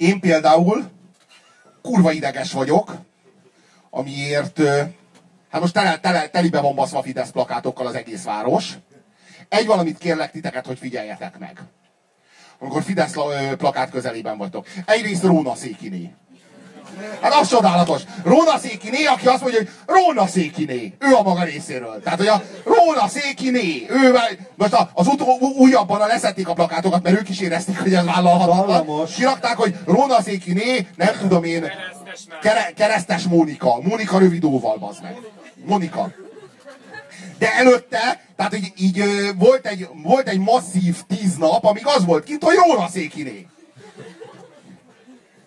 Én például kurva ideges vagyok, amiért, hát most tele, tele, telibe van baszva Fidesz plakátokkal az egész város. Egy valamit kérlek titeket, hogy figyeljetek meg. Amikor Fidesz plakát közelében vagytok. Egyrészt Róna Székiné. Hát az csodálatos. Róna Székiné, aki azt mondja, hogy Róna Székiné. Ő a maga részéről. Tehát, hogy a Róna Székiné. Ő, most az utó, újabban a leszették a plakátokat, mert ők is érezték, hogy ez vállalhatatlan. Kirakták, hogy Róna Székiné, nem tudom én, kere, keresztes Mónika. Mónika rövidóval, bazd meg. Monika. De előtte, tehát így, így volt, egy, volt egy masszív tíz nap, amíg az volt kint, hogy Róna Székiné.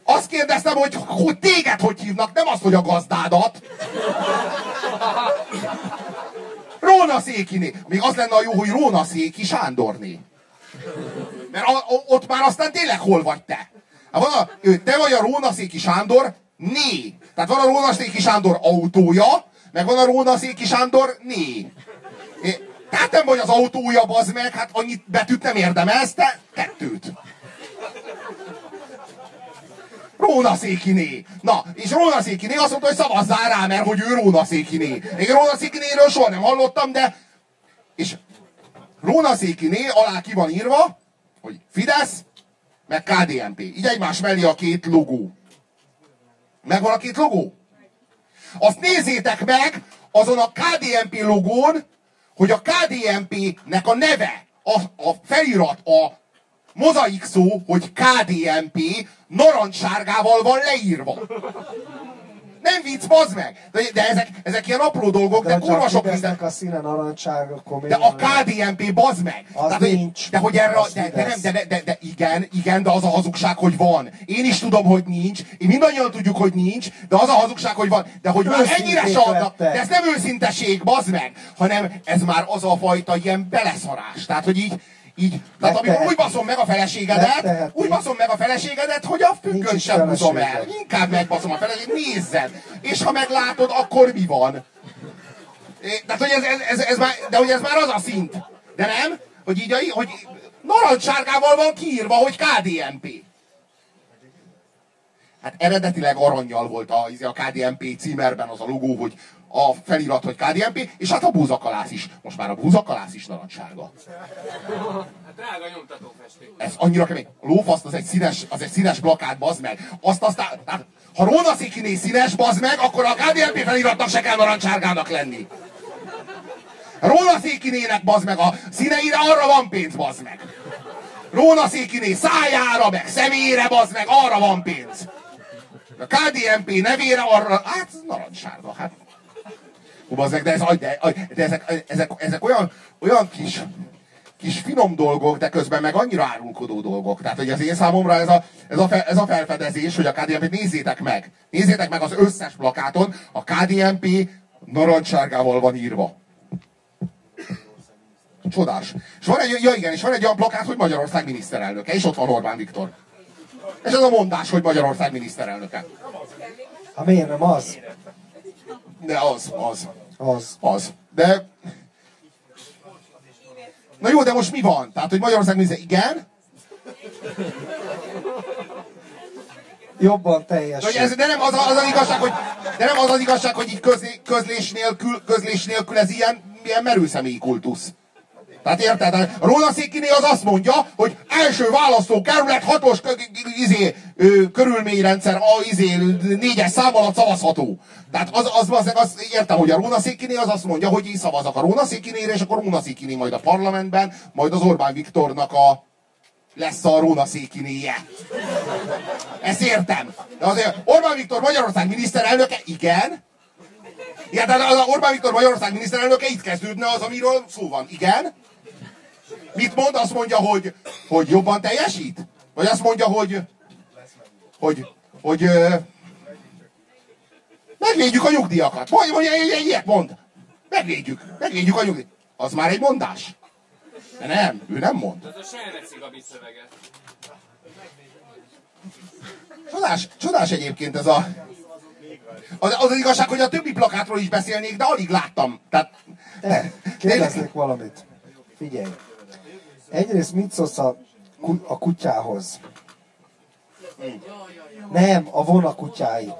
Azt kérdeztem, hogy, hogy téged hogy hívnak, nem azt, hogy a gazdádat. Róna Székiné. Még az lenne a jó, hogy Róna Széki Sándorné. Mert a, a, ott már aztán tényleg hol vagy te? Hát van a, te vagy a Róna Széki Sándor né. Tehát van a Róna Széki Sándor autója, meg van a Róna Széki Sándor né. Tehát nem vagy az autója, bazd meg, hát annyit betűt nem érdemelsz, te kettőt. Róna Székiné. Na, és Róna Székiné azt mondta, hogy szavazzál rá, mert hogy ő Róna Székiné. Én Róna Székinéről soha nem hallottam, de... És Róna Székiné alá ki van írva, hogy Fidesz, meg KDNP. Így egymás mellé a két logó. Megvan a két logó? Azt nézzétek meg azon a KDNP logón, hogy a KDNP-nek a neve, a, a felirat, a mozaik szó, hogy KDNP narancssárgával van leírva. Nem vicc, bazd meg! De, de ezek, ezek ilyen apró dolgok, de, de kurva sok minden. a színe narancság, akkor De a KDNP, bazd meg! Az Tehát, nincs. De hogy erre, de, de, nem, de, de, de, de, igen, igen, de az a hazugság, hogy van. Én is tudom, hogy nincs. Én mindannyian tudjuk, hogy nincs, de az a hazugság, hogy van. De hogy már ennyire sadnak, de ez nem őszinteség, bazd meg, hanem ez már az a fajta ilyen beleszarás. Tehát, hogy így, így, tehát amikor úgy baszom meg a feleségedet, úgy baszom meg a feleségedet, hogy a függön sem húzom el. Inkább megbaszom a feleségedet, nézzed. És ha meglátod, akkor mi van? Tehát, hogy ez, ez, ez, ez már, de hogy ez már az a szint. De nem? Hogy így, hogy narancssárgával van kiírva, hogy KDNP. Hát eredetileg aranyjal volt a, a KDNP címerben az a logó, hogy a felirat, hogy KDNP, és hát a búzakalász is. Most már a búzakalász is narancssárga. Hát drága nyomtatófesték. Ez annyira kemény. A lófaszt az egy színes, az egy színes plakát, bazd meg. Azt aztán, tehát, ha Róna Szikiné színes, bazd meg, akkor a KDNP feliratnak se kell narancssárgának lenni. Róna Székinének, bazd meg, a színeire arra van pénz, bazd meg. Róna Székiné szájára, meg szemére, bazd meg, arra van pénz. A KDNP nevére arra, hát narancssárga, hát de, ez, de, de ezek, ezek, ezek olyan, olyan kis, kis finom dolgok, de közben meg annyira árulkodó dolgok. Tehát, hogy az én számomra ez a, ez a, ez a felfedezés, hogy a KDNP, nézzétek meg, nézzétek meg az összes plakáton, a KDNP narancssárgával van írva. Csodás. És van egy, ja igen, és van egy olyan plakát, hogy Magyarország miniszterelnöke, és ott van Orbán Viktor. És ez a mondás, hogy Magyarország miniszterelnöke. Ha miért nem az? De az, az. Az. Az. De... Na jó, de most mi van? Tehát, hogy Magyarország nézze, igen? Jobban teljes. De, ez, de nem az, az, az igazság, hogy, de nem az az igazság, hogy így közlé, közlés, nélkül, közlés nélkül ez ilyen, ilyen merőszemélyi kultusz. Tehát érted? A Róna Székiné az azt mondja, hogy első választókerület hatos izé, körülményrendszer, a izé, négyes szám alatt szavazható. Tehát az, az, az, az, értem, hogy a Róna Székiné az azt mondja, hogy így szavazak a Róna Székinére, és akkor Róna Székiné majd a parlamentben, majd az Orbán Viktornak a lesz a Róna Székinéje. Ezt értem. De azért Orbán Viktor Magyarország miniszterelnöke, igen. Igen, de az Orbán Viktor Magyarország miniszterelnöke itt kezdődne az, amiről szó van. Igen. Mit mond? Azt mondja, hogy, hogy jobban teljesít? Vagy azt mondja, hogy, hogy, hogy ö, megvédjük a nyugdíjakat. Vagy mondja, ilyet mond. Megvédjük. Megvédjük a nyugdíjakat. Az már egy mondás. De nem, ő nem mond. Az a Gabi szöveget. Csodás, csodás egyébként ez a... Az, az, az igazság, hogy a többi plakátról is beszélnék, de alig láttam. Tehát... De, kérdeznék valamit. Figyelj. Egyrészt mit szólsz a, a kutyához? Nem, a vonakutyái.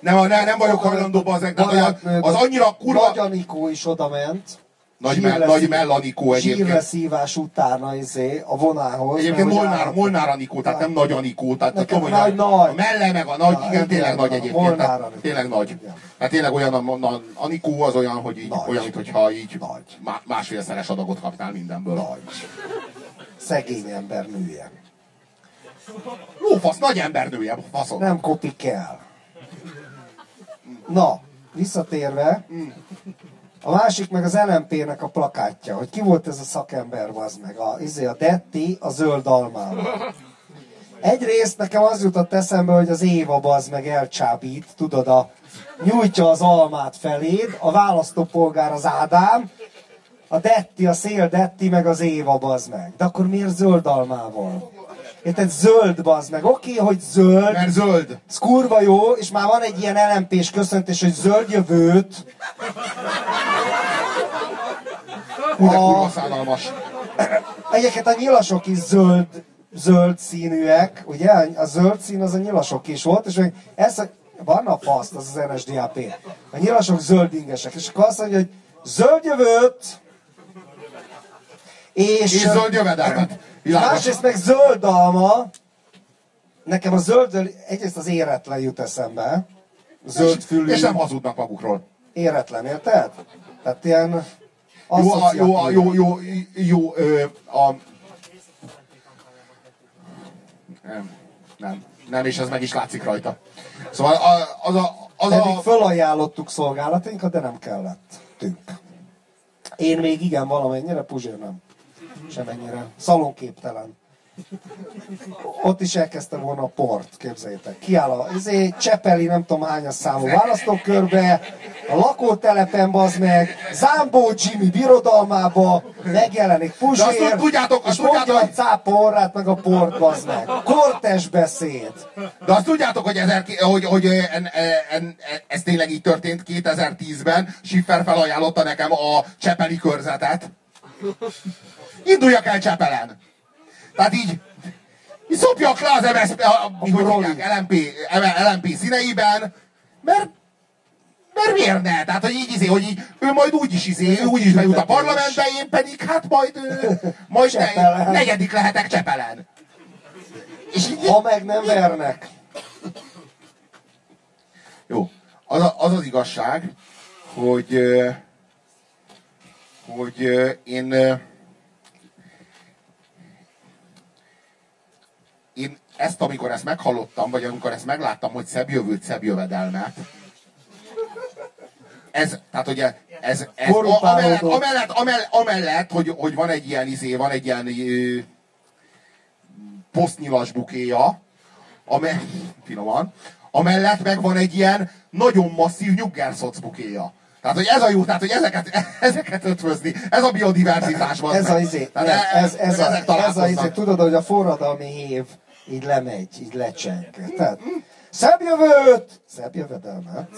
Nem, nem, nem vagyok hajlandó olyan, az annyira kurva... Nagy Anikó is oda ment. Nagy, me, nagy Mellanikó egyébként. Zsírleszívás utána izé, a vonához. Egyébként Molnár, állat- Molnár Anikó, tehát nem Nagy Anikó, tehát Nekem tudom, nagy, nagy. a melle meg a nagy, Na, igen, tényleg nagy egyébként, tehát tényleg nagy. Igen. Hát tényleg olyan, a, a Anikó az olyan, hogy így, Nagy. olyan, mintha így Nagy. má- másfélszeres adagot kapnál mindenből. Nagy. Szegény ember nője. Lófasz, nagy embernője, faszom. Nem kopik el. Na, visszatérve, a másik meg az LMP-nek a plakátja, hogy ki volt ez a szakember, az meg, a, izé, a Detti a zöld almával. Egyrészt nekem az jutott eszembe, hogy az Éva az meg elcsábít, tudod, a, nyújtja az almát feléd, a választópolgár az Ádám, a Detti, a szél Detti, meg az Éva bazd meg. De akkor miért zöld almával? Érted, zöld bazd meg. Oké, hogy zöld, Mert zöld. ez kurva jó, és már van egy ilyen LMP-s köszöntés, hogy zöld jövőt. A- szánalmas. Egyébként a nyilasok is zöld, zöld színűek, ugye? A zöld szín az a nyilasok is volt, és még ez a, barna faszt, az az NSDAP. A nyilasok zöld ingesek, és akkor azt mondja, hogy zöld jövőt, és, És zöld jövedelmet. Világos. másrészt meg zöld alma, nekem a zöld, egyrészt az éretlen jut eszembe, zöld fülű, És nem hazudnak magukról. éretlen, érted? Tehát ilyen Jó, a, jó, a, jó, jó, jó, ö, a... Nem, nem, nem, és ez meg is látszik rajta. Szóval a, az a... Az Pedig a fölajánlottuk szolgálatainkat, de nem kellett. Tünk. Én még igen valamennyire, Puzsér nem. Semennyire. Szalonképtelen. Ott is elkezdte volna a port, képzeljétek. Kiáll a izé, Csepeli, nem tudom hányas számú választókörbe, a lakótelepen bazd meg, Zámbó Jimmy birodalmába, megjelenik Puzsér, De azt tudjátok- azt tudjátok, a cápa orrát meg a port, bazd meg. Kortes beszéd. De azt tudjátok, hogy, ezer, hogy, hogy en, en, ez tényleg így történt 2010-ben. Schiffer felajánlotta nekem a Csepeli körzetet. Induljak el Csepelen. Tehát így, így szopjak le az MSZP, hogy hívják, LMP, LMP színeiben, mert mert miért ne? Tehát, hogy így, izé, hogy így, ő majd úgy is izé, ő úgy is bejut a parlamentbe, én pedig hát majd, majd ne, negyedik lehetek Csepelen. És így, Ha meg nem vernek. Jó. Az, a- az az igazság, hogy, hogy én, én ezt, amikor ezt meghallottam, vagy amikor ezt megláttam, hogy szebb jövőt, szebb jövedelmet, ez, tehát ugye, ez, ez a, amellett, amellett, amellett, amellett hogy, hogy van egy ilyen izé, van egy ilyen ö, posztnyilas bukéja, ame, finoman, amellett meg van egy ilyen nagyon masszív nyuggerszoc bukéja. Tehát, hogy ez a jó, tehát, hogy ezeket, ezeket ötvözni, ez a biodiverzitás van. Ez a izé, Tehát nem, ez, ez, a, ez a izé, tudod, hogy a forradalmi hév így lemegy, így lecseng. Tehát, szebb jövőt, szebb jövedelmet.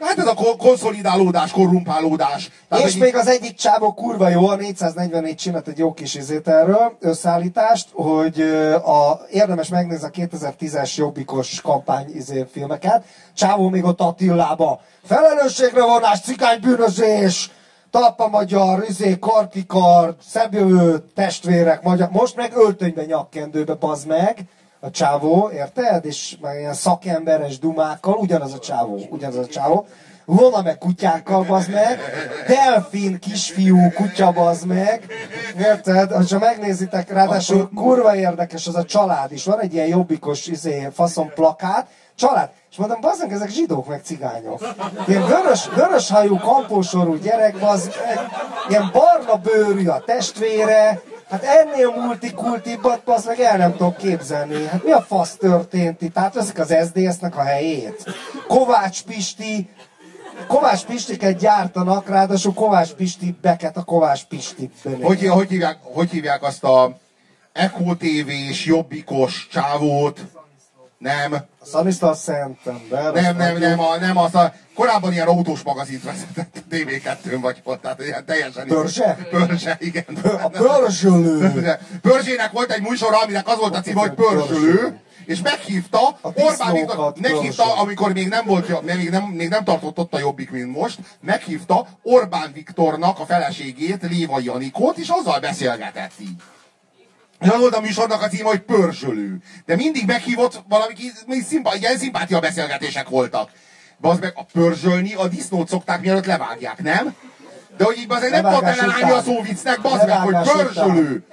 Hát ez a ko- konszolidálódás, korrumpálódás. Tehát, És hogy még az egyik csávó kurva jó, a 444 csinált egy jó kis izét erről, összeállítást, hogy a, érdemes megnézni a 2010-es jobbikos kampány izé filmeket. Csávó még ott Attilába. Felelősségre vonás, cigánybűnözés, talpa magyar, izé, kartikard, szebb jövő, testvérek, magyar. Most meg öltönybe, nyakkendőbe, bazd meg a csávó, érted? És meg ilyen szakemberes dumákkal, ugyanaz a csávó, ugyanaz a csávó. Volna meg kutyákkal, bazd meg, delfin kisfiú kutya, bazd meg, érted? Ha megnézitek, ráadásul kurva érdekes az a család is, van egy ilyen jobbikos izé, faszon plakát, család, és mondom, bazd meg, ezek zsidók meg cigányok. Ilyen vörös, vörös hajú, kampósorú gyerek, bazd meg, ilyen barna bőrű a testvére, Hát ennél multikultibbat, az meg el nem tudok képzelni. Hát mi a fasz történt itt? Átveszik az SZDSZ-nek a helyét. Kovács Pisti, Kovács Pistiket gyártanak, ráadásul Kovács Pisti beket a Kovács Pisti hogy, hogy, hívják, hogy hívják azt a Eko TV-s, jobbikos csávót? Nem, A Stanislas Szentender. nem, nem, nem, a, nem az a, korábban ilyen autós magazint vezetett a TV2-n vagy ott, tehát ilyen teljesen... Pörzse? Pörzse, igen. A pörzsölő. Pörzsének volt egy műsora, aminek az volt a címe, hogy Pörzsölő, és meghívta A Orbán Viktor, meghívta, amikor még nem volt, még nem, még nem tartott ott a jobbik, mint most, meghívta Orbán Viktornak a feleségét, Léva Janikót, és azzal beszélgetett így. És az volt a műsornak a címe, hogy Pörzsölő. De mindig meghívott valami, még szimpa, ilyen szimpátia beszélgetések voltak. Bazd meg, a pörzsölni, a disznót szokták, mielőtt levágják, nem? De hogy így azért nem tudod ellenállni a után. szóviccnek, bazd meg, hogy pörzsölő.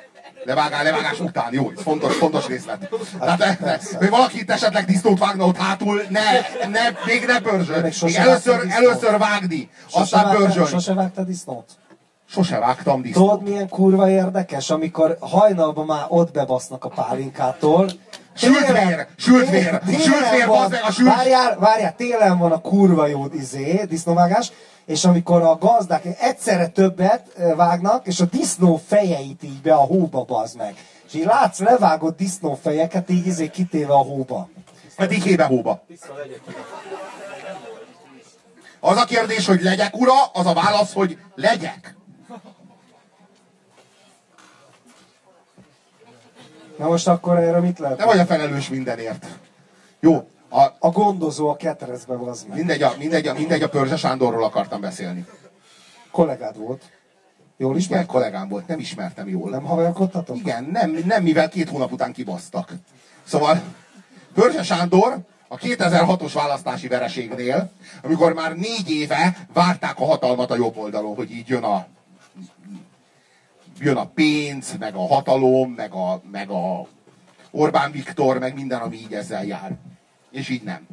Levágás, levágás után, jó, ez fontos, fontos részlet. Tehát, eh, hogy valaki itt esetleg disznót vágna ott hátul, ne, ne, még ne pörzsöl. Még először, először vágni, Sose aztán pörzsölni. sose vágtad disznót? Sose vágtam disznót. Tudod, milyen kurva érdekes, amikor hajnalban már ott bebasznak a pálinkától. Sült Télen- vér, sült vér, télen sült vér, van- bazd meg, a sült- Várjál, várjál, télen van a kurva jó izé, disznóvágás, és amikor a gazdák egyszerre többet eh, vágnak, és a disznó fejeit így be a hóba bazd meg. És így látsz levágott disznófejeket így izé kitéve a hóba. Hát így hébe-hóba. Az a kérdés, hogy legyek ura, az a válasz, hogy legyek. Na most akkor erre mit lehet? Te vagy a felelős mindenért. Jó, a, A gondozó a ketrecbe bazd meg. mindegy, a, mindegy, a, mindegy, a Pörzse Sándorról akartam beszélni. Kollégád volt. Jól Igen, ismert? kollégám volt, nem ismertem jól. Nem haverkodtatok? Igen, nem, nem mivel két hónap után kibasztak. Szóval Pörzse Sándor a 2006-os választási vereségnél, amikor már négy éve várták a hatalmat a jobb oldalon, hogy így jön a jön a pénz, meg a hatalom, meg a, meg a Orbán Viktor, meg minden, ami így ezzel jár. És így nem.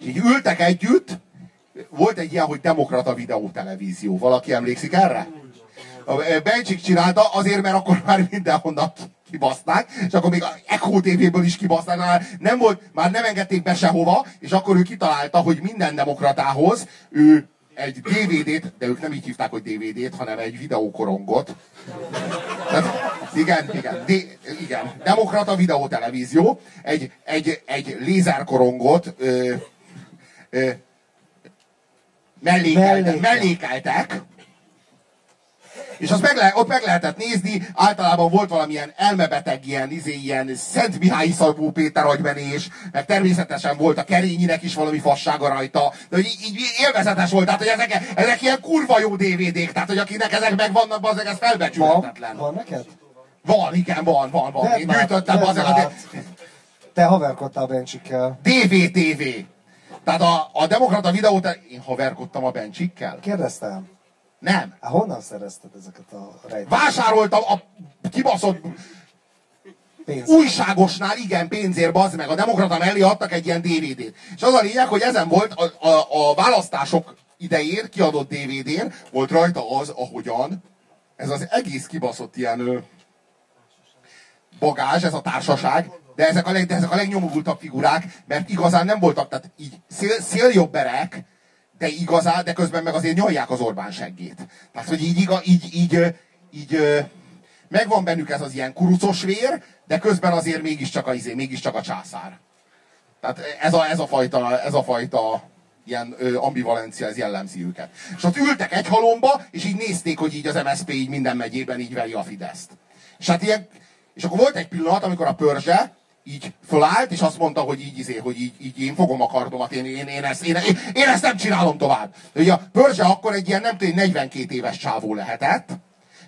És így ültek együtt, volt egy ilyen, hogy demokrata videótelevízió. Valaki emlékszik erre? A Bencsik csinálta, azért, mert akkor már mindenhonnan kibaszták, és akkor még a Echo TV-ből is kibaszták, már nem volt, már nem engedték be sehova, és akkor ő kitalálta, hogy minden demokratához ő egy DVD-t, de ők nem így hívták, hogy DVD-t, hanem egy videókorongot. Tehát, igen, igen, de, igen, demokrata videótelevízió, egy, egy, egy lézerkorongot ö, ö, mellékeltek, Mellékel. mellékeltek, és azt meg le, ott meg lehetett nézni, általában volt valamilyen elmebeteg, ilyen, izé, ilyen Szent Mihály Szabó Péter agymenés, meg természetesen volt a kerényinek is valami fassága rajta, de hogy így, így élvezetes volt, tehát hogy ezek, ezek ilyen kurva jó DVD-k, tehát hogy akinek ezek megvannak, az ez Van? felbecsülhetetlen. Van neked? Van, igen, van, van, van. Vedd Én gyűjtöttem az a. Te haverkodtál Bencsikkel. DVTV. Tehát a, a demokrata videót, én haverkodtam a Bencsikkel? Kérdeztem. Nem. Hát honnan szerezted ezeket a rejtőket? Vásároltam a kibaszott Pénzt. újságosnál, igen, pénzért, bazd meg, a demokrata mellé adtak egy ilyen DVD-t. És az a lényeg, hogy ezen volt a, a, a választások idején kiadott DVD-n, volt rajta az, ahogyan ez az egész kibaszott ilyen ö, bagázs, ez a társaság, de ezek a, leg, de ezek a legnyomultabb figurák, mert igazán nem voltak, tehát így szél, széljobberek, de igazán, de közben meg azért nyalják az Orbán seggét. Tehát, hogy így, így, így, így, ö, megvan bennük ez az ilyen kurucos vér, de közben azért mégiscsak a, izé, mégiscsak a császár. Tehát ez a, ez a fajta, ez a fajta ilyen ö, ambivalencia, ez jellemzi őket. És ott ültek egy halomba, és így nézték, hogy így az MSZP így minden megyében így veri a Fideszt. És hát ilyen, és akkor volt egy pillanat, amikor a pörzse így fölállt, és azt mondta, hogy így, izé, hogy így, így én fogom a kardomat, én, én, én, ezt, én, én, ezt nem csinálom tovább. Ugye a pörzse akkor egy ilyen nem tudom, 42 éves csávó lehetett,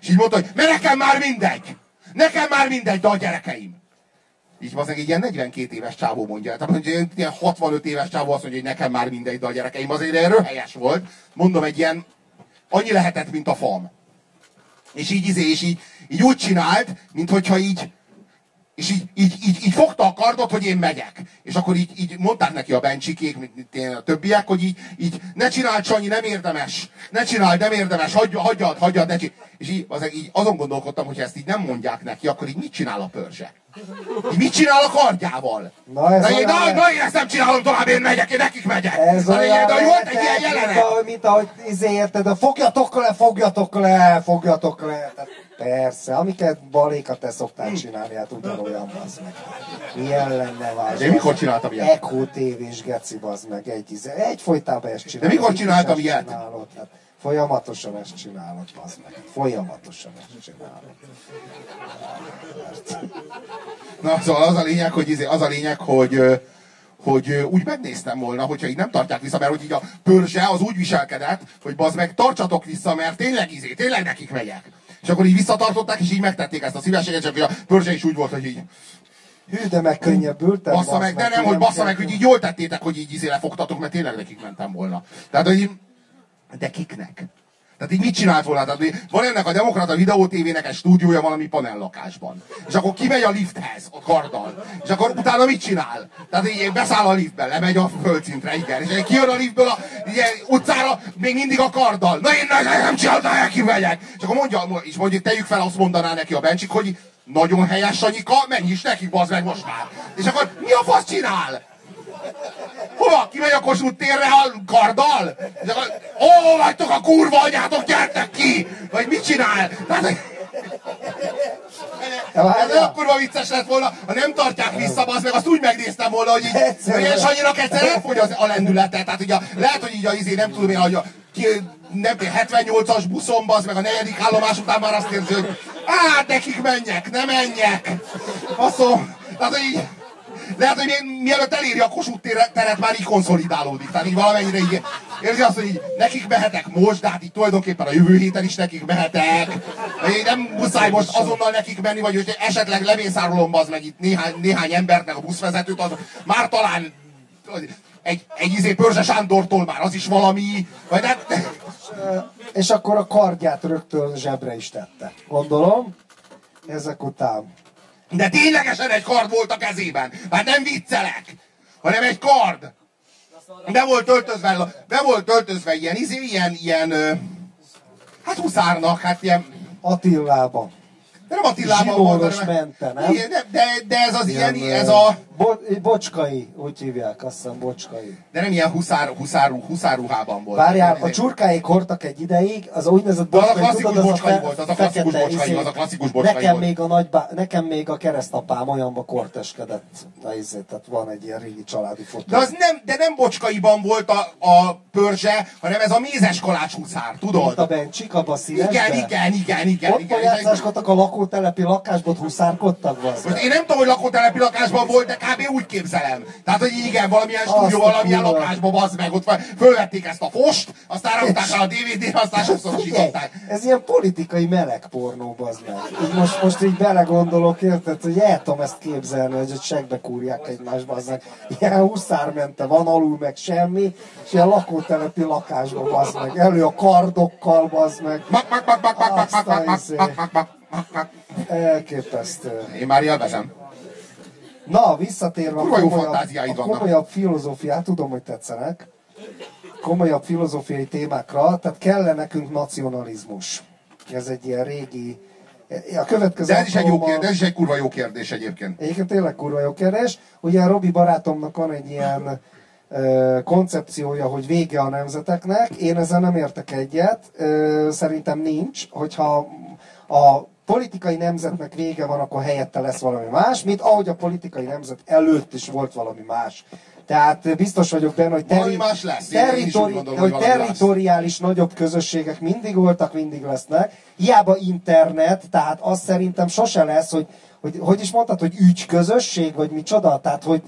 és így mondta, hogy mert nekem már mindegy! Nekem már mindegy, de a gyerekeim! Így az egy ilyen 42 éves csávó mondja. Tehát hogy ilyen- ilyen 65 éves csávó azt mondja, hogy nekem már mindegy, de a gyerekeim azért erről helyes volt. Mondom, egy ilyen annyi lehetett, mint a fam. És így izé, és így, így úgy csinált, mint hogyha így, és így, így, így, így fogta a kardot, hogy én megyek. És akkor így, így mondták neki a bencsikék, mint, én a többiek, hogy így, így ne csináld, Sanyi, nem érdemes. Ne csináld, nem érdemes, hagyja, hagyjad, hagyjad, ne csináld. És így, az, így azon gondolkodtam, hogy ezt így nem mondják neki, akkor így mit csinál a pörzse? Mit csinál a kardjával? Na, ez na, én, na, na, én ezt nem csinálom tovább, én megyek, én nekik megyek. Ez na, olyan de volt egy ilyen lehetett, mint, jelenet. ahogy, mint ahogy izé érted, a fogjatok le, fogjatok le, fogjatok le. Tehát persze, amiket baléka te szoktál csinálni, hát ugyanolyan bazd meg. Milyen lenne? De én mikor csináltam ilyet? Echo TV-s geci bazd meg, egy, izé, egy folytában ezt csinálod. mikor Itt is csináltam ilyet? Csinálod, hát folyamatosan ezt csinálod, bazd meg. Folyamatosan ezt csinálod. Na, szóval az a lényeg, hogy, izé- az a lényeg, hogy, hogy úgy megnéztem volna, hogyha így nem tartják vissza, mert hogy így a pörzse az úgy viselkedett, hogy bazd meg, tartsatok vissza, mert tényleg izé, tényleg nekik megyek. És akkor így visszatartották, és így megtették ezt a szívességet, csak hogy a pörzse is úgy volt, hogy így Hű, de megkönnyebbültem. bassza meg, de nem, hogy bassza meg, hogy így jól tettétek, hogy így izé lefogtatok, mert tényleg nekik mentem volna. Tehát, hogy így, de kiknek? Tehát így mit csinált volna? Tehát van ennek a Demokrata Videó TV-nek egy stúdiója valami panellakásban. És akkor kimegy a lifthez, a karddal. És akkor utána mit csinál? Tehát így beszáll a liftbe, lemegy a földszintre, igen. És kijön a liftből a ilyen, utcára, még mindig a karddal. Na én ne- nem csináltam, el kimegyek. És akkor mondja, és mondjuk tegyük fel, azt mondaná neki a Bencsik, hogy nagyon helyes, Sanyika, menj is neki, bazd meg most már. És akkor mi a fasz csinál? Hova? Kimegy a Kossuth térre a karddal? És ó, vagytok a kurva anyátok, gyertek ki! Vagy mit csinál? Tehát, ez olyan kurva vicces lett volna, ha nem tartják vissza, az meg azt úgy megnéztem volna, hogy így, hogy ilyen Sanyinak egyszer elfogy az, a lendülete. Tehát ugye lehet, hogy így a izé, nem tudom én, hogy a, ki, nem, tudom, 78-as buszon, az meg a negyedik állomás után már azt érzi, hogy á, nekik menjek, ne menjek. Faszom. Tehát, így, lehet, hogy még mielőtt eléri a Kossuth teret, már így konszolidálódik. Tehát így valamennyire így érzi azt, hogy így nekik mehetek most, de hát így tulajdonképpen a jövő héten is nekik mehetek. Így nem muszáj most azonnal nekik menni, vagy hogy esetleg lemészárolom az meg itt néhány, néhány embert, meg a buszvezetőt, az már talán egy, egy izé Pörzse Sándortól már az is valami, vagy nem, És akkor a kardját rögtön zsebre is tette. Gondolom. Ezek után. De ténylegesen egy kard volt a kezében. Hát nem viccelek, hanem egy kard. Be volt öltözve, be volt öltözve ilyen, izé, ilyen, ilyen, hát huszárnak, hát ilyen, Attillában. de nem Attilában volt, hanem- mente, nem? Igen, de, de, ez az ilyen, ö, ez a, Bo- bocskai, úgy hívják, azt hiszem bocskai. de nem ilyen huszár, huszár, huszárruhában volt. Várjál, a csurkáik hordtak egy ideig, az úgynevezett az a bocskai, klasszikus tudod, bocskai fe- volt, az a klasszikus bocskai, izé. az a klasszikus bocskai nekem volt. Még a nagybá, nekem még a keresztapám olyanba korteskedett, na izé, tehát van egy ilyen régi családi fotó. De, az nem, de nem bocskaiban volt a, a pörzse, hanem ez a mézes kalács huszár, tudod? Mint a bencsik, abba a színesbe. Igen, igen, igen, igen. Ott igen, igen. a lakótelepi lakásban, ott huszárkodtak, Most én nem tudom, hogy lakótelepi lakásban volt, de kb. úgy képzelem. Tehát, hogy igen, valamilyen stúdió, valamilyen kurva. lakásban, bazd meg, ott fölvették ezt a fost, aztán rakták a DVD-re, aztán sokszorosították. Ez ilyen politikai meleg pornó, bazd meg. Így most, most így belegondolok, érted, hogy el tudom ezt képzelni, hogy ott segbe kúrják egymást, bazd meg. Ilyen huszármente van alul, meg semmi, és ilyen lakótelepi lakásban, bazd meg. Elő a kardokkal, bazd meg. Mak, mak, mak, mak, mak, mak, Azt a mak, mak, izé. Elképesztő. Én már élvezem. Na, visszatérve Kurva jó komolyabb, fantáziáid a vannak. komolyabb filozófiát, tudom, hogy tetszenek, komolyabb filozófiai témákra, tehát kellene nekünk nacionalizmus. Ez egy ilyen régi... A következő De ez is egy jó kérdés, ez is egy kurva jó kérdés egyébként. Egyébként tényleg kurva jó kérdés. Ugye Robi barátomnak van egy ilyen ö, koncepciója, hogy vége a nemzeteknek. Én ezzel nem értek egyet. Ö, szerintem nincs. Hogyha a politikai nemzetnek vége van, akkor helyette lesz valami más, mint ahogy a politikai nemzet előtt is volt valami más. Tehát biztos vagyok benne, hogy, Valami más lesz. Territori- gondolom, hogy hogy valami lesz. territoriális nagyobb közösségek mindig voltak, mindig lesznek. Hiába internet, tehát azt szerintem sose lesz, hogy hogy, hogy is mondtad, hogy ügyközösség, vagy micsoda? Tehát, hogy,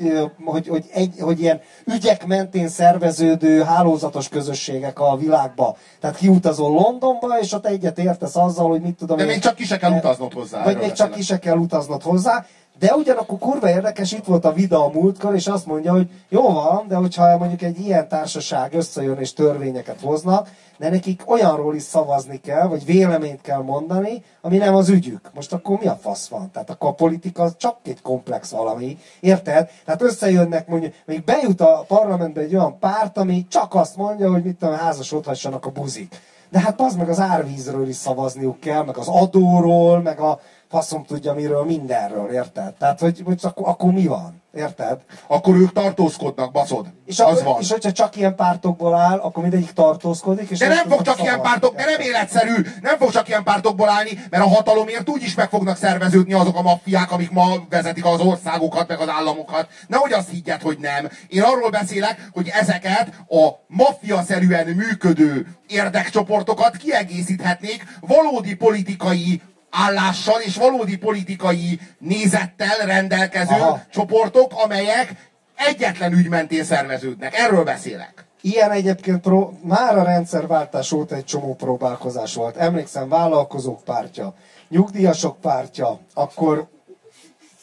hogy, hogy, egy, hogy ilyen ügyek mentén szerveződő hálózatos közösségek a világba. Tehát kiutazol Londonba, és ott egyet értesz azzal, hogy mit tudom De én- még csak ki se kell utaznod hozzá. Vagy még csak ki se kell utaznod hozzá. De ugyanakkor kurva érdekes, itt volt a Vida a múltkor, és azt mondja, hogy jó van, de hogyha mondjuk egy ilyen társaság összejön és törvényeket hoznak, de nekik olyanról is szavazni kell, vagy véleményt kell mondani, ami nem az ügyük. Most akkor mi a fasz van? Tehát akkor a politika csak egy komplex valami, érted? Tehát összejönnek mondjuk, még bejut a parlamentbe egy olyan párt, ami csak azt mondja, hogy mit tudom, házasodhassanak a buzik. De hát az meg az árvízről is szavazniuk kell, meg az adóról, meg a faszom tudja miről, mindenről, érted? Tehát, hogy, hogy akkor, akkor mi van? Érted? Akkor ők tartózkodnak, baszod. És, az akkor, van. és hogyha csak ilyen pártokból áll, akkor mindegyik tartózkodik. És De nem fog csak ilyen pártok, de nem életszerű, nem fog csak ilyen pártokból állni, mert a hatalomért úgy is meg fognak szerveződni azok a maffiák, amik ma vezetik az országokat, meg az államokat. Nehogy azt higgyed, hogy nem. Én arról beszélek, hogy ezeket a maffia-szerűen működő érdekcsoportokat kiegészíthetnék valódi politikai állással és valódi politikai nézettel rendelkező Aha. csoportok, amelyek egyetlen ügy mentén szerveződnek. Erről beszélek. Ilyen egyébként pró- már a rendszerváltás óta egy csomó próbálkozás volt. Emlékszem, vállalkozók pártja, nyugdíjasok pártja, akkor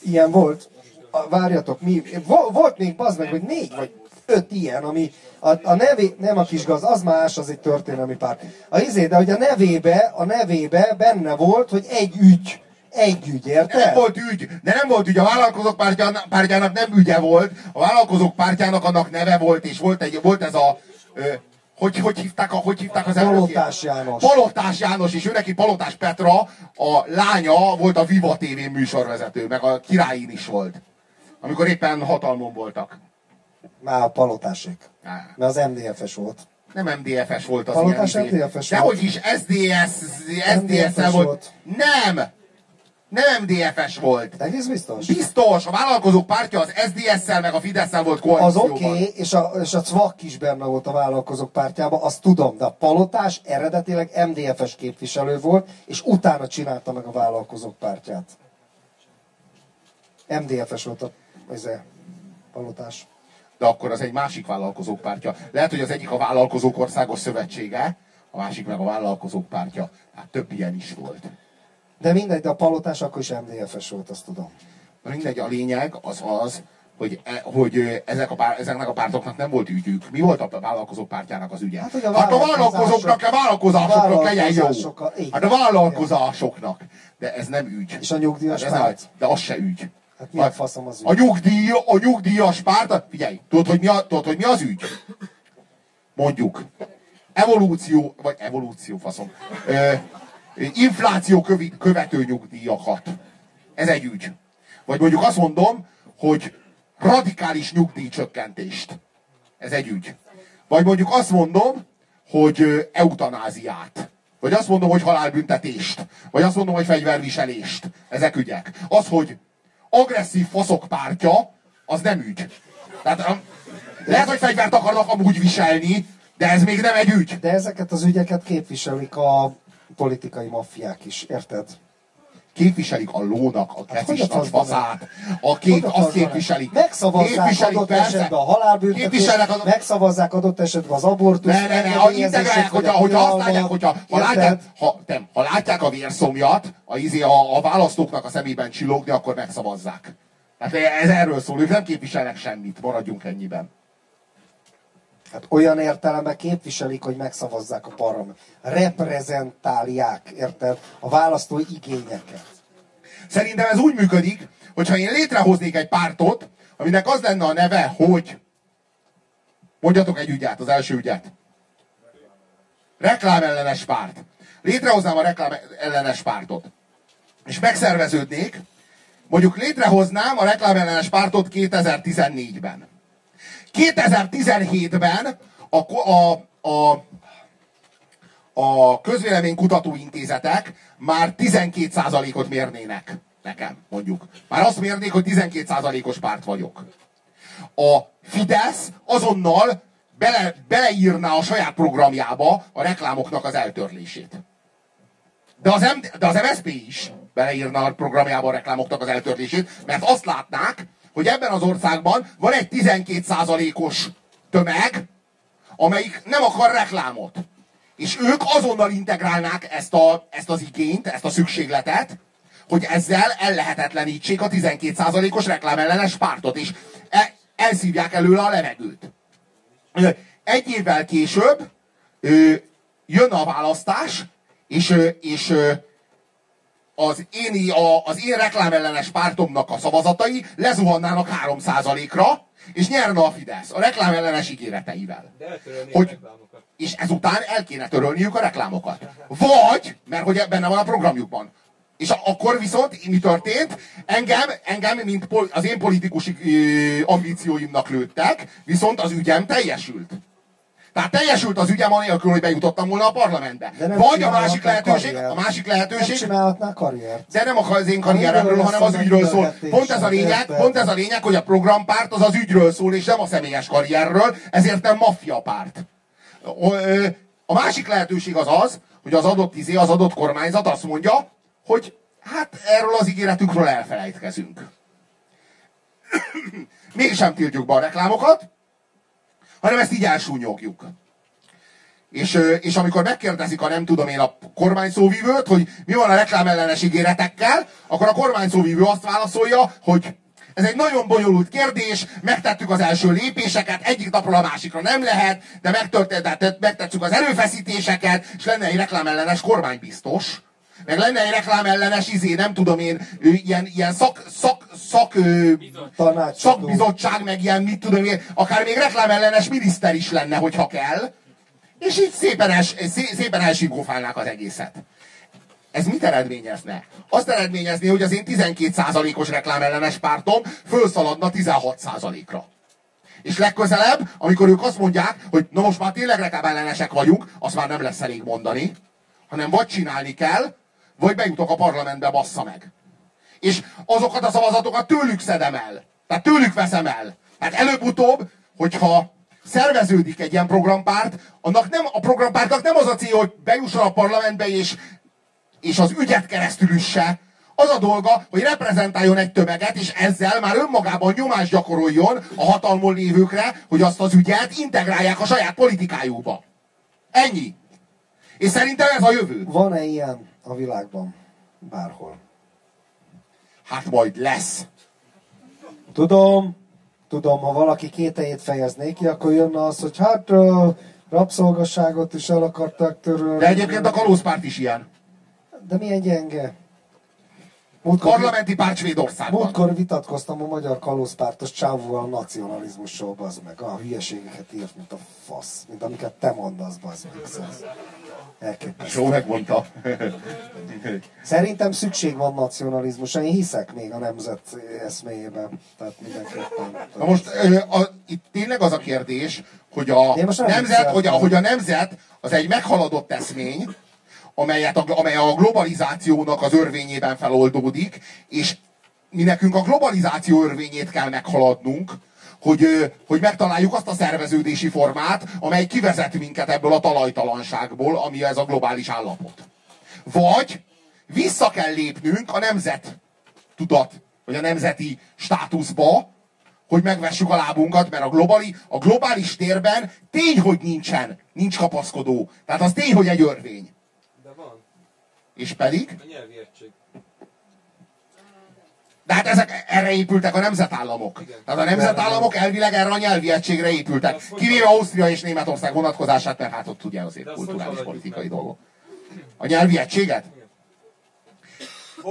ilyen volt, várjatok, mi, vo- volt még bazd meg, hogy négy vagy öt ilyen, ami a, a nevé, nem a kis gaz, az más, az egy történelmi párt. A izé, de hogy a nevébe, a nevébe benne volt, hogy egy ügy, egy ügy, De nem érted? volt ügy, de nem volt ügy. A vállalkozók pártjának, pártjának nem ügye volt. A vállalkozók pártjának annak neve volt, és volt, egy, volt ez a... Ö, hogy, hogy, hívták, a, hogy hívták az elnökét? Palotás János. Palotás János, és ő neki Palotás Petra, a lánya volt a Viva TV műsorvezető, meg a királyin is volt. Amikor éppen hatalmon voltak. Már a palotásék. Mert az MDF-es volt. Nem MDF-es volt az Palotás ilyen. izé. MDF-es Dehogy volt. is SDS, SDS-el MDF-es volt. volt. Nem! Nem MDF-es volt. Egész biztos? Biztos, a vállalkozók pártja az SDS-szel meg a Fidesz-szel volt Az koalícióban. oké, okay, és, a, és a CVAK is benne volt a vállalkozók pártjában, azt tudom, de a Palotás eredetileg MDF-es képviselő volt, és utána csinálta meg a vállalkozók pártját. MDF-es volt a izé, Palotás. De akkor az egy másik vállalkozók pártja. Lehet, hogy az egyik a vállalkozók országos szövetsége, a másik meg a vállalkozók pártja. Hát több ilyen is volt. De mindegy, de a Palotás akkor is MDF-es volt, azt tudom. Na mindegy, a lényeg az az, hogy, e, hogy ezek a pár, ezeknek a pártoknak nem volt ügyük. Mi volt a vállalkozók pártjának az ügye? Hát, a hát a vállalkozóknak, a vállalkozásoknak legyen jó. Hát a vállalkozásoknak. De ez nem ügy. És a nyugdíjas Hát ez párt? nem- De az se ügy. Hát mi a faszom az ügy? A nyugdíj, a nyugdíjas párt, figyelj, tudod, hogy mi, a, tudod, hogy mi az ügy? Mondjuk, evolúció, vagy evolúció faszom, ö, infláció követő nyugdíjakat. Ez egy ügy. Vagy mondjuk azt mondom, hogy radikális nyugdíjcsökkentést. Ez egy ügy. Vagy mondjuk azt mondom, hogy eutanáziát. Vagy azt mondom, hogy halálbüntetést. Vagy azt mondom, hogy fegyverviselést. Ezek ügyek. Az, hogy agresszív faszok pártja, az nem ügy. Tehát um, lehet, hogy fegyvert akarnak amúgy viselni, de ez még nem egy ügy. De ezeket az ügyeket képviselik a politikai maffiák is, érted? Képviselik a lónak a Hát kecis hogy a nagy faszban faszát. A a azt képviselik. Megszavazzák Képviselik, adott persze. esetben a halálbüntetést, az... megszavazzák adott esetben az abortusz. Ne, ne, ne, a integrálják, hogyha, a hogyha azt látják, hogyha ha látják, ha, nem, ha látják a vérszomjat, a, izé, a, a választóknak a szemében csillogni, akkor megszavazzák. Hát ez erről szól, ők nem képviselnek semmit, maradjunk ennyiben. Hát olyan értelemben képviselik, hogy megszavazzák a parlament. Reprezentálják, érted? A választói igényeket. Szerintem ez úgy működik, hogyha én létrehoznék egy pártot, aminek az lenne a neve, hogy mondjatok egy ügyet, az első ügyet. Reklámellenes párt. Létrehoznám a reklámellenes pártot. És megszerveződnék, mondjuk létrehoznám a reklámellenes pártot 2014-ben. 2017-ben a, a, a, a közvéleménykutató intézetek már 12%-ot mérnének nekem, mondjuk. Már azt mérnék, hogy 12%-os párt vagyok. A Fidesz azonnal bele, beleírná a saját programjába a reklámoknak az eltörlését. De az, M, de az MSZP is beleírna a programjába a reklámoknak az eltörlését, mert azt látnák, hogy ebben az országban van egy 12%-os tömeg, amelyik nem akar reklámot. És ők azonnal integrálnák ezt, a, ezt az igényt, ezt a szükségletet, hogy ezzel ellehetetlenítsék a 12%-os reklámellenes pártot, és e, elszívják előle a levegőt. Egy évvel később ö, jön a választás, és, és az én, a, az én reklámellenes pártomnak a szavazatai lezuhannának 3%-ra, és nyerne a Fidesz a reklámellenes ígéreteivel. De Hogy-. És ezután el kéne törölniük a reklámokat. Vagy, mert hogy benne van a programjukban, És akkor viszont mi történt? Engem, engem mint az én politikusi ambícióimnak lőttek, viszont az ügyem teljesült. Tehát teljesült az ügyem anélkül, hogy bejutottam volna a parlamentbe. Nem Vagy a másik lehetőség, karriert. a másik Nem lehetőség, csinálhatnál karriert. de nem az én karrieremről, hanem az ügyről szól. Pont ez a lényeg, pont ez a lényeg, hogy a programpárt az az ügyről szól, és nem a személyes karrierről, ezért nem maffiapárt. O- ö, A másik lehetőség az az, hogy az adott izé, az adott kormányzat azt mondja, hogy hát erről az ígéretükről elfelejtkezünk. Mégsem tiltjuk be a reklámokat, hanem ezt így elsúnyogjuk. És, és amikor megkérdezik a nem tudom én a kormányszóvívőt, hogy mi van a reklámellenes ígéretekkel, akkor a kormányszóvívő azt válaszolja, hogy ez egy nagyon bonyolult kérdés, megtettük az első lépéseket, egyik napról a másikra nem lehet, de megtettük az erőfeszítéseket, és lenne egy reklámellenes kormánybiztos, meg lenne egy reklámellenes izé, nem tudom én, ő, ilyen, ilyen szak, szak, szak, ö, szakbizottság, meg ilyen, mit tudom én, akár még reklámellenes miniszter is lenne, hogyha kell. És így szépen, els, szé- szépen elsingófálnák az egészet. Ez mit eredményezne? Azt eredményezné, hogy az én 12%-os reklámellenes pártom fölszaladna 16%-ra. És legközelebb, amikor ők azt mondják, hogy na most már tényleg reklámellenesek vagyunk, azt már nem lesz elég mondani, hanem vagy csinálni kell, vagy bejutok a parlamentbe, bassza meg. És azokat a szavazatokat tőlük szedem el. Tehát tőlük veszem el. Hát előbb-utóbb, hogyha szerveződik egy ilyen programpárt, annak nem, a programpártnak nem az a célja, hogy bejusson a parlamentbe és, és az ügyet keresztül üsse. Az a dolga, hogy reprezentáljon egy tömeget, és ezzel már önmagában nyomást gyakoroljon a hatalmon lévőkre, hogy azt az ügyet integrálják a saját politikájukba. Ennyi. És szerintem ez a jövő. Van-e ilyen a világban? Bárhol. Hát majd lesz. Tudom, tudom, ha valaki kételjét fejezné ki, akkor jönne az, hogy hát ö, rabszolgasságot is el akarták törölni. De egyébként a kalózpárt is ilyen. De milyen gyenge. Múltkor, Parlamenti párt Svédországban. múltkor vitatkoztam a magyar kalózpártos csávóval a nacionalizmusról, bazd meg. A hülyeségeket írt, mint a fasz. Mint amiket te mondasz, bazd meg. Szóval Elképesztő. Jó megmondta. Szerintem szükség van nacionalizmusra, én hiszek még a nemzet eszméjében. Tehát mindenképpen. Na most a, itt tényleg az a kérdés, hogy a nem nemzet, hogy a, hogy a nemzet az egy meghaladott eszmény, amelyet a, amely a globalizációnak az örvényében feloldódik, és mi nekünk a globalizáció örvényét kell meghaladnunk, hogy, hogy megtaláljuk azt a szerveződési formát, amely kivezet minket ebből a talajtalanságból, ami ez a globális állapot. Vagy vissza kell lépnünk a nemzet tudat, vagy a nemzeti státuszba, hogy megvessük a lábunkat, mert a, globali, a globális térben tény, hogy nincsen, nincs kapaszkodó. Tehát az tény, hogy egy örvény. És pedig, A nyelvi egység. de hát ezek erre épültek a nemzetállamok. Igen. Tehát a nemzetállamok elvileg erre a nyelvi egységre épültek. Kivéve Ausztria és Németország vonatkozását, mert hát ott ugye azért kulturális politikai dolgok. A nyelvi egységet?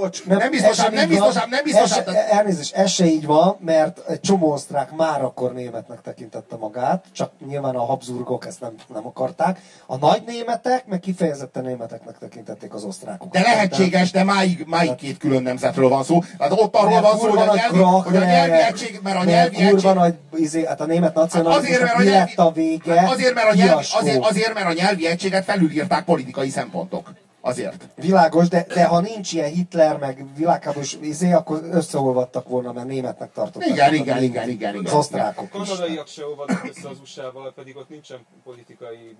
Bocs, Nem biztos, ez sem nem biztos, nem biztos, Ez Elnézést, ez se így van, mert egy csomó osztrák már akkor németnek tekintette magát, csak nyilván a Habsburgok ezt nem, nem akarták. A nagy németek meg kifejezetten németeknek tekintették az osztrákokat. De lehetséges, de máig, máig két külön nemzetről van szó. Tehát ott arról van szó, hogy a nyelvi, hogy a nyelvi egység, mert a nyelvi egység... Kurva nagy, izé, hát a német Hát azért, mert a nyelvi, a vége? hát azért, mert a nyelvi, azért, azért, mert a nyelvi egységet felülírták politikai szempontok. Azért. Világos, de, de ha nincs ilyen Hitler, meg világháborús izé, akkor összeolvadtak volna, mert németnek tartották. Igen, igen, mindig. igen, igen, igen. Az osztrákok is. kanadaiak se olvadnak össze az USA-val, pedig ott nincsen politikai...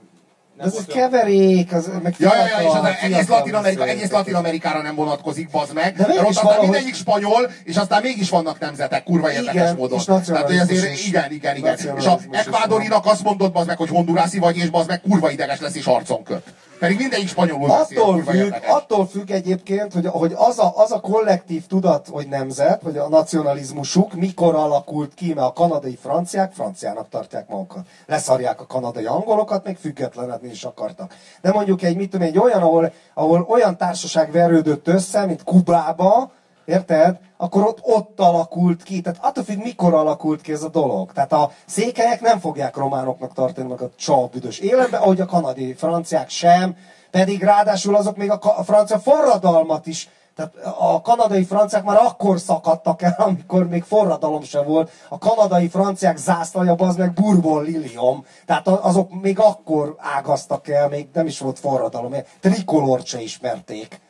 De ez keverék, az, meg Ja, ja, ja, és az egész Latin, Amerika, izé. egész Latin Amerikára nem vonatkozik, bazd meg. De mert ott aztán valahogy- mindegyik spanyol, és aztán mégis vannak nemzetek, kurva érdekes Igen, módon. és Tehát, hogy azért, is. igen, igen, igen. És a Ekvádorinak azt mondod, bazd meg, hogy hondurászi vagy, és bazd meg kurva ideges lesz, és arcon köt. Pedig mindegyik spanyolul Attól függ, attól függ egyébként, hogy, hogy az, a, az a kollektív tudat, hogy nemzet, vagy a nacionalizmusuk mikor alakult ki, mert a kanadai franciák franciának tartják magukat. Leszarják a kanadai angolokat, még függetlenedni is akartak. De mondjuk egy, mit tudom, egy olyan, ahol, ahol olyan társaság verődött össze, mint Kubába, Érted? Akkor ott, ott alakult ki. Tehát attól függ, mikor alakult ki ez a dolog. Tehát a székelyek nem fogják románoknak tartani meg a csav büdös életbe, ahogy a kanadi franciák sem, pedig ráadásul azok még a, a francia forradalmat is Tehát a kanadai franciák már akkor szakadtak el, amikor még forradalom sem volt. A kanadai franciák zászlaja az meg Bourbon Lilium. Tehát azok még akkor ágaztak el, még nem is volt forradalom. Trikolort se ismerték.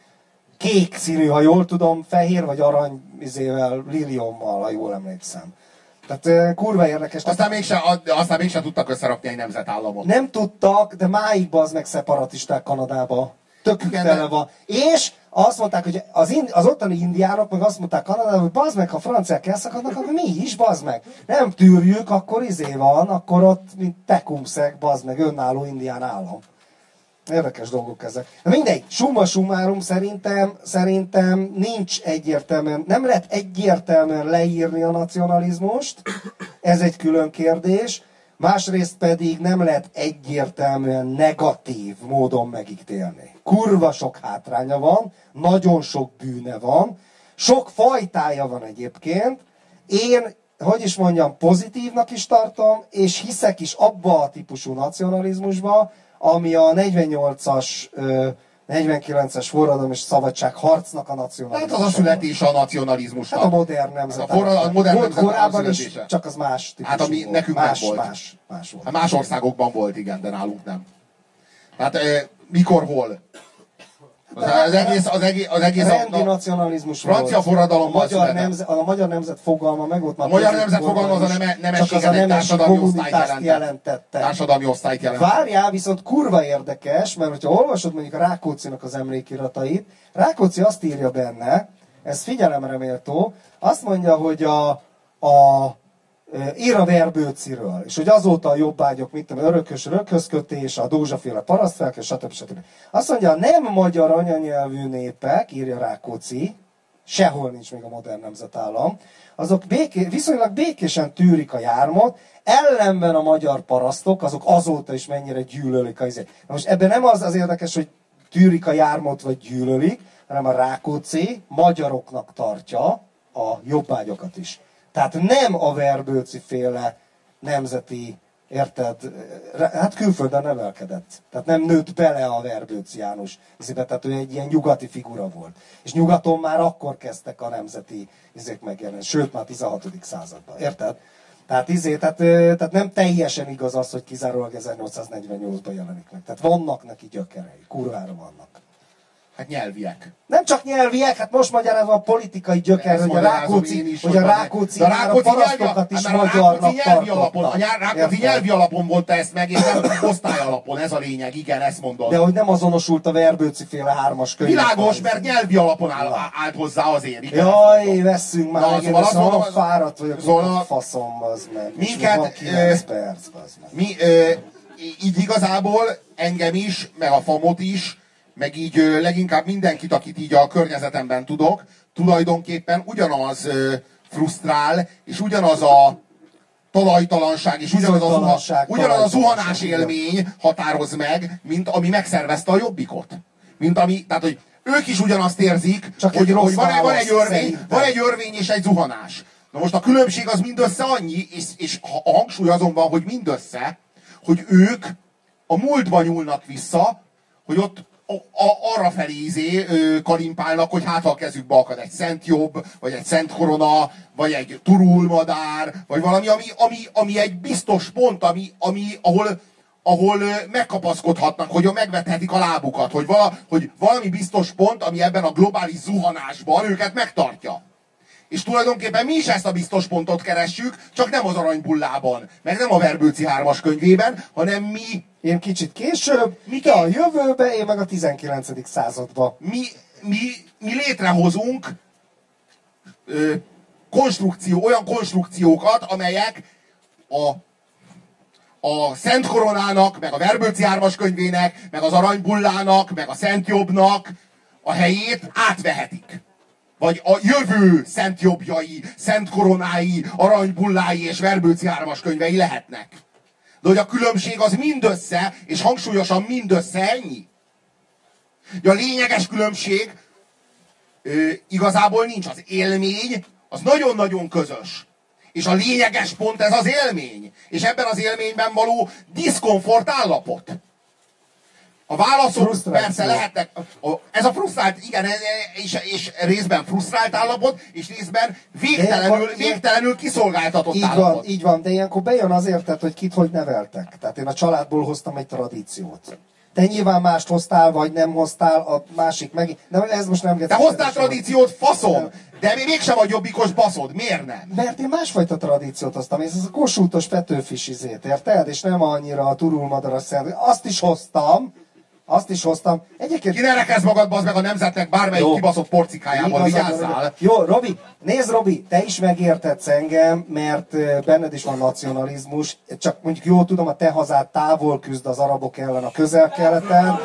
Kék színű, ha jól tudom, fehér vagy arany izével, liliommal, ha jól emlékszem. Tehát kurva érdekes. Aztán mégsem, aztán mégsem tudtak összerakni egy nemzetállamot. Nem tudtak, de máig az meg szeparatisták Kanadába. Tök tele van. És azt mondták, hogy az, ind, az ottani indiánok meg azt mondták Kanadában, hogy bazd meg, ha franciák elszakadnak, akkor mi is, bazd meg. Nem tűrjük, akkor izé van, akkor ott, mint Tekumszeg, bazd meg, önálló indián állam. Érdekes dolgok ezek. Na mindegy, summa summarum szerintem, szerintem nincs egyértelműen, nem lehet egyértelműen leírni a nacionalizmust, ez egy külön kérdés, másrészt pedig nem lehet egyértelműen negatív módon megítélni. Kurva sok hátránya van, nagyon sok bűne van, sok fajtája van egyébként, én, hogy is mondjam, pozitívnak is tartom, és hiszek is abba a típusú nacionalizmusba, ami a 48-as 49-es forradalom és szabadság harcnak a nacionalizmus. Hát az a születés a nacionalizmus. Hát a modern nemzet. A, forra, a modern volt korábban is, csak az más típusú Hát ami volt. nekünk más, volt. Más, más volt. Hát más országokban volt, igen, de nálunk nem. Hát eh, mikor, hol? Az, az egész, az egész, az egész Rendi a, nacionalizmus francia volt. forradalomban a magyar, nemzet, a magyar nemzet fogalma meg volt már. A magyar nemzet fogalma az a csak nemességet, az a egy nemesi társadalmi osztályt jelentett. jelentette. társadalmi osztályt jelent. Várjál, viszont kurva érdekes, mert hogyha olvasod mondjuk a Rákóczinak az emlékiratait, Rákóczi azt írja benne, ez figyelemre méltó, azt mondja, hogy a, a ír a verbőciről, és hogy azóta a jobbágyok, mit tudom, örökös röghözkötés, a dózsaféle parasztfelkel, stb. stb. Azt mondja, nem magyar anyanyelvű népek, írja Rákóczi, sehol nincs még a modern nemzetállam, azok béké, viszonylag békésen tűrik a jármot, ellenben a magyar parasztok, azok azóta is mennyire gyűlölik a izé. Na most ebben nem az az érdekes, hogy tűrik a jármot, vagy gyűlölik, hanem a Rákóczi magyaroknak tartja a jobbágyokat is. Tehát nem a verbőci féle nemzeti, érted, hát külföldön nevelkedett. Tehát nem nőtt bele a verbőci János izébe, tehát ő egy ilyen nyugati figura volt. És nyugaton már akkor kezdtek a nemzeti izék megjelenni, sőt már 16. században, érted? Tehát, izé, tehát, tehát nem teljesen igaz az, hogy kizárólag 1848-ban jelenik meg. Tehát vannak neki gyökerei, kurvára vannak. Hát nyelviek. Nem csak nyelviek, hát most magyarázom a politikai gyöker, Ezt hogy a Rákóczi, is, hogy a Rákóczi, a Rákóczi parasztokat is hát magyarnak nyelvi alapon, a Rákóczi nyelvi alapon mondta ezt meg, és nem osztály alapon, ez a lényeg, igen, ezt mondod. De hogy nem azonosult a verbőci féle hármas könyv. Világos, mert nyelvi alapon áll, állt hozzá azért. Igen, Jaj, mondom. vesszünk már, Na, Na, szóval szóval mondom, fáradt vagyok, szóval faszom, az meg. Minket, még van 9 ö, perc, az meg. Mi, így igazából engem is, meg a famot is, meg így leginkább mindenkit, akit így a környezetemben tudok, tulajdonképpen ugyanaz frusztrál, és ugyanaz a talajtalanság, és ugyanaz a, zuha, ugyanaz a zuhanás élmény határoz meg, mint ami megszervezte a jobbikot. Mint ami, tehát, hogy ők is ugyanazt érzik, Csak hogy, hogy van, van, egy örvény, szerintem. van egy örvény és egy zuhanás. Na most a különbség az mindössze annyi, és, és a hangsúly azon van, hogy mindössze, hogy ők a múltban nyúlnak vissza, hogy ott a, arra felé izé, kalimpálnak, hogy hát ha a kezükbe akad egy szent jobb, vagy egy szent korona, vagy egy turulmadár, vagy valami, ami, ami, ami egy biztos pont, ami, ami ahol, ahol megkapaszkodhatnak, hogy megvethetik a lábukat, hogy, vala, hogy valami biztos pont, ami ebben a globális zuhanásban őket megtartja. És tulajdonképpen mi is ezt a biztos pontot keressük, csak nem az aranybullában, meg nem a Verbőci hármas könyvében, hanem mi, Én kicsit később, Mi te a jövőbe, én meg a 19. századba. mi, mi, mi létrehozunk ö, konstrukció, olyan konstrukciókat, amelyek a, a Szent Koronának, meg a Verbőci hármas könyvének, meg az Aranybullának, meg a Szent Jobbnak a helyét átvehetik. Vagy a jövő szent jobbjai, szent koronái, aranybullái és verbőci hármas könyvei lehetnek. De hogy a különbség az mindössze, és hangsúlyosan mindössze ennyi. De a lényeges különbség ö, igazából nincs. Az élmény az nagyon-nagyon közös. És a lényeges pont ez az élmény. És ebben az élményben való diszkomfort állapot. A válaszok Frusztráció. persze lehetnek. A- Ez a frusztrált, igen, e- e- és, és részben frusztrált állapot, és részben végtelenül, végtelenül kiszolgáltatott Így van, állapot. így van, de ilyenkor bejön az érted, hogy kit hogy neveltek. Tehát én a családból hoztam egy tradíciót. Te nyilván mást hoztál, vagy nem hoztál, a másik meg... De ez most nem... Te hoztál tradíciót, faszom! De még mégsem vagy jobbikos baszod, miért nem? Mert én másfajta tradíciót hoztam, ez a kossuthos petőfis izét, érted? És nem annyira a turulmadaras szent. Azt is hoztam, azt is hoztam. Egyébként Ki ne rekesz magad, bazd meg a nemzetnek bármelyik Jó. kibaszott van, vigyázzál! Jó, Robi, nézd Robi, te is megértetsz engem, mert benned is van nacionalizmus, csak mondjuk jól tudom, a te hazád távol küzd az arabok ellen a közel-keleten,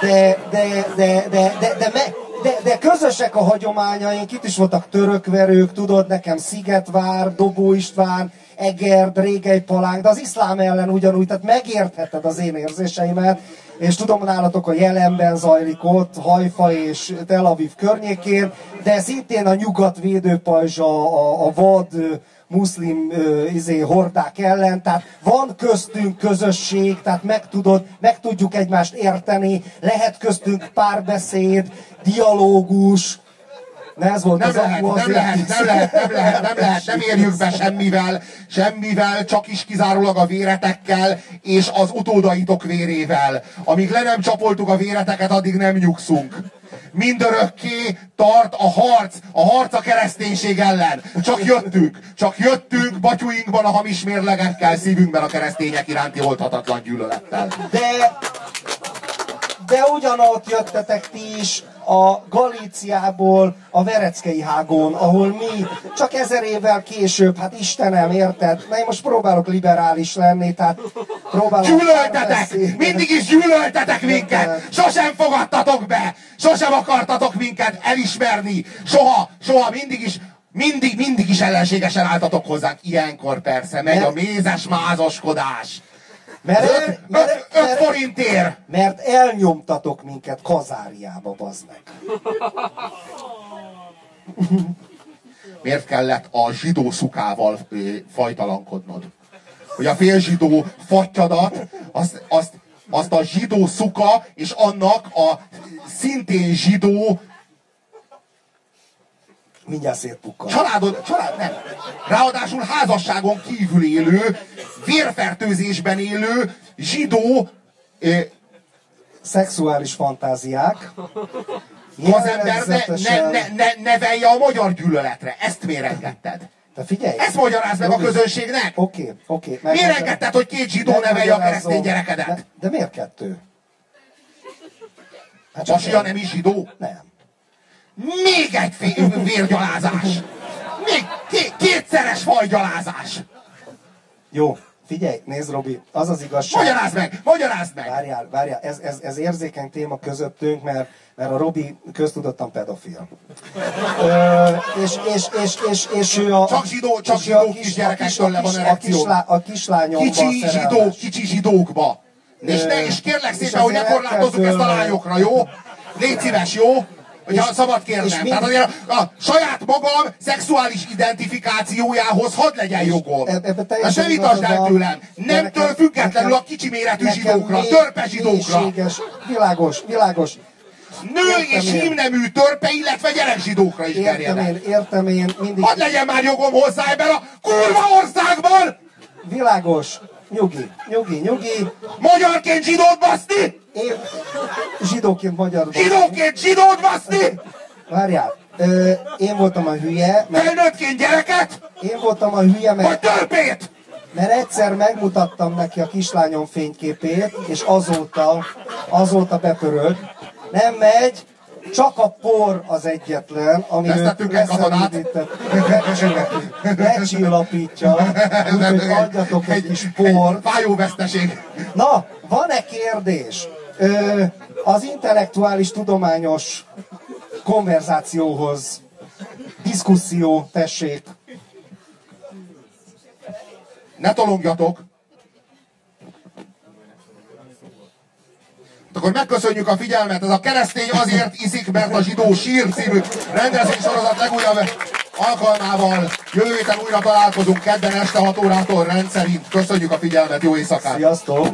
de, de, de, de, de, de, me, de, de közösek a hagyományaink, itt is voltak törökverők, tudod, nekem Szigetvár, Dobó István, Egerd, Régely Palánk, de az iszlám ellen ugyanúgy, tehát megértheted az én érzéseimet, és tudom, nálatok a jelenben zajlik ott, Hajfa és Tel Aviv környékén, de szintén a nyugat védőpajzsa, a, a vad muszlim izé, hordák ellen, tehát van köztünk közösség, tehát meg, tudod, meg tudjuk egymást érteni, lehet köztünk párbeszéd, dialógus, Ez volt Nem az lehet, nem azért lehet, nem lehet, nem lehet, nem lehet, nem érjük be semmivel, semmivel, csak is kizárólag a véretekkel és az utódaitok vérével. Amíg le nem csapoltuk a véreteket, addig nem nyugszunk. Mindörökké tart a harc, a harc a kereszténység ellen. Csak jöttünk, csak jöttünk batyuinkban a hamis mérlegekkel, szívünkben a keresztények iránti oldhatatlan gyűlölettel. De, de ugyanott jöttetek ti is a Galíciából, a Vereckei hágón, ahol mi csak ezer évvel később, hát Istenem, érted? Na én most próbálok liberális lenni, tehát próbálok Gyűlöltetek! Mindig is gyűlöltetek minket! Sosem fogadtatok be! Sosem akartatok minket elismerni! Soha, soha, mindig is mindig, mindig is ellenségesen álltatok hozzánk. Ilyenkor persze megy a mézes mázaskodás. Mert, Öt, el, öt, mert, öt mert, forintért! mert elnyomtatok minket kazáriába, bazd meg. Miért kellett a zsidó szukával ö, fajtalankodnod? Hogy a félzsidó fattyadat, azt, azt, azt a zsidó szuka és annak a szintén zsidó Mindjárt szétpukkan. családod, család, nem. Ráadásul házasságon kívül élő, vérfertőzésben élő zsidó ö, Szexuális fantáziák. az ember ne, ne, ne, ne, nevelje a magyar gyűlöletre. Ezt miért engedted? Te figyelj! Ezt magyarázd meg a közönségnek! Oké, oké. Miért engedted, hogy két zsidó nevelje a keresztény gyerekedet? De, de miért kettő? Hát A Basia nem is zsidó? Nem. Még egy vérgyalázás! Még ké- kétszeres fajgyalázás! Jó, figyelj, nézd Robi, az az igazság. Magyarázd meg! Magyarázd meg! Várjál, várjál, ez, ez, ez érzékeny téma közöttünk, mert, mert a Robi köztudottan pedofil. Ö, és, és, és, és, és ő a... Csak zsidó- csak zsidó kisgyerekektől le van a, kis, a, erekció. kislá, a kislányomban Kicsi zsidók, kicsi zsidókba! És, ne, és kérlek szépen, hogy ne korlátozzuk ezt a lányokra, jó? Légy szíves, jó? Hogyha És- szabad és kérnem. mi- Tehát azért a, a saját magam szexuális identifikációjához hadd legyen jogom. Eb- ebbe Ezt ne vitasd el tőlem. Nemtől nekem- függetlenül nekem- a kicsi méretű zsidókra, törpe zsidókra. világos, világos. Nő Értem és hímnemű törpe, illetve gyerekzsidókra is Értem terjed el. én, értem én, mindig Hadd legyen már jogom hozzá ebben a kurva országban! világos. Nyugi, nyugi, nyugi. Magyarként zsidót baszni! Én zsidóként magyarban. Zsidóként zsidót baszni! Várjál, ö, én voltam a hülye, mert Felnőttként gyereket? én voltam a hülye, Vagy mert, törpét? mert egyszer megmutattam neki a kislányom fényképét, és azóta, azóta bepörög. Nem megy, csak a por az egyetlen, ami Vesztettünk egy katonát? lecsillapített- lecsillapítja, úgyhogy adjatok egy kis port. fájó veszteség. Na, van-e kérdés? Az intellektuális tudományos konverzációhoz, diszkuszió, tessék. Ne tolongjatok. Akkor megköszönjük a figyelmet. Ez a keresztény azért iszik, mert a zsidó sír című rendezvénysorozat legújabb alkalmával. Jövő héten újra találkozunk kedden este 6 órától rendszerint. Köszönjük a figyelmet, jó éjszakát! Sziasztok!